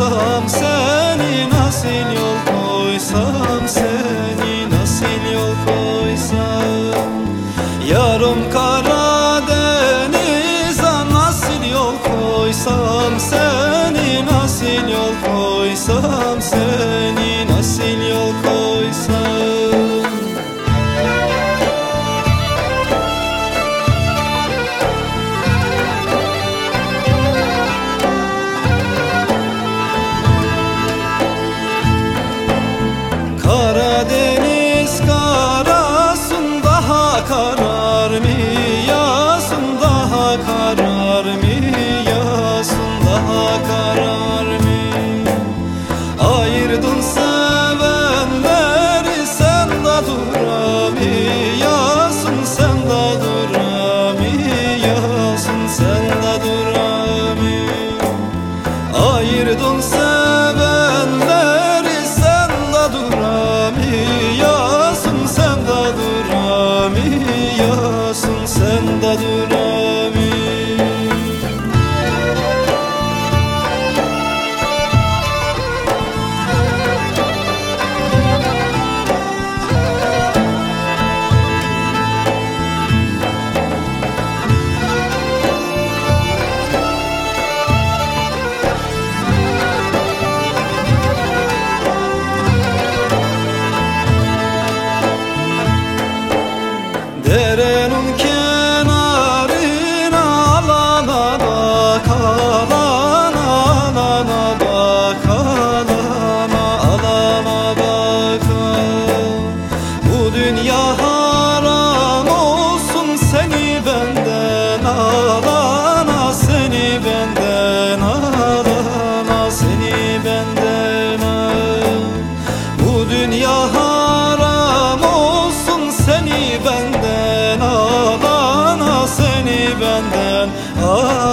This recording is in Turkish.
koysam seni nasıl yol koysam seni nasıl yol koysam? Yarım kara yarar mı? Ayırdın sevenleri sen de duramıyorsun sen de duramıyorsun sen de duramıyorsun Ayırdın sevenleri sen de duramıyorsun sen de duramıyorsun sen de duramıyorsun seni benden al ana seni benden al ana seni benden al Bu dünya haram olsun seni benden al ana seni benden al